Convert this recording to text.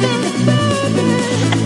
baby, baby.